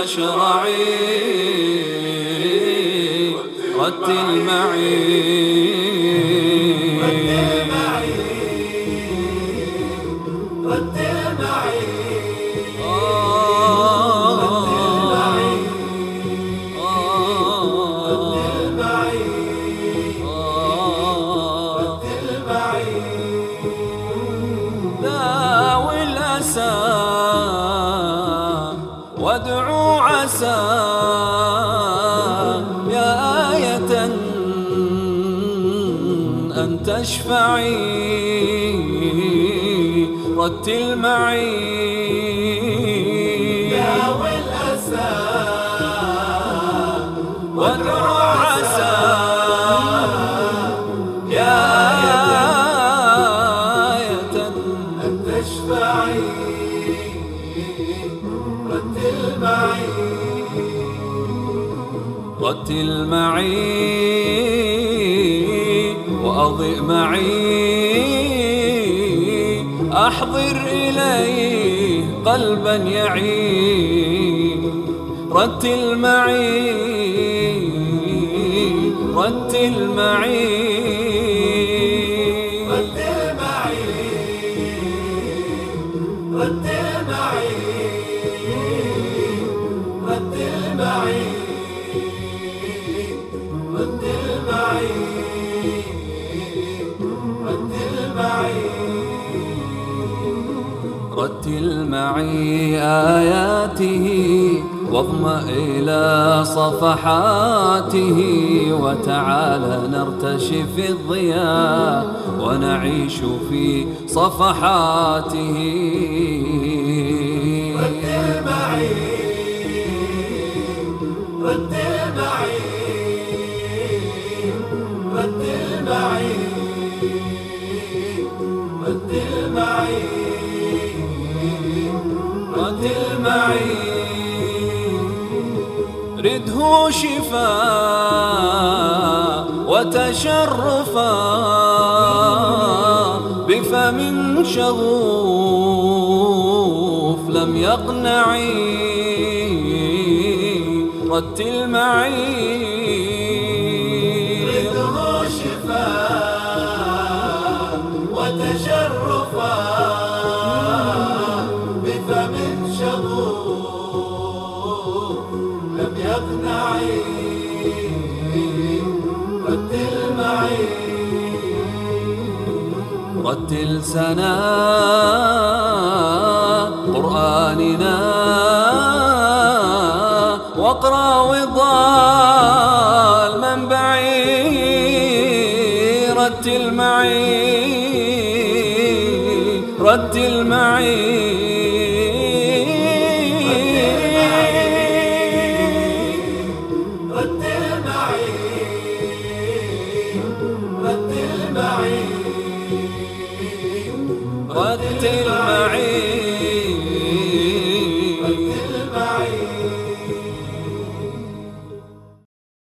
مشرعي رتل معي وادعو عسى يا آية أن تشفعي رتل معي. داوي الأسى وادعو عسى يا آية أن تشفعي. رتل معي رتل معي وأضئ معي أحضر إليه قلبا يعي رتل معي رتل معي رتل معي رتل معي رتل معي آياته واضمأ إلى صفحاته وتعالى نرتشي في الضياء ونعيش في صفحاته. رتل معي رتل معي رتل معي رتل معي رده شفاء وتشرفا بفم شغوف لم يقنعي رتل معي. رتل معي رتل سنا قرآننا واقرأ وضال منبعي رتل معي رتل معي.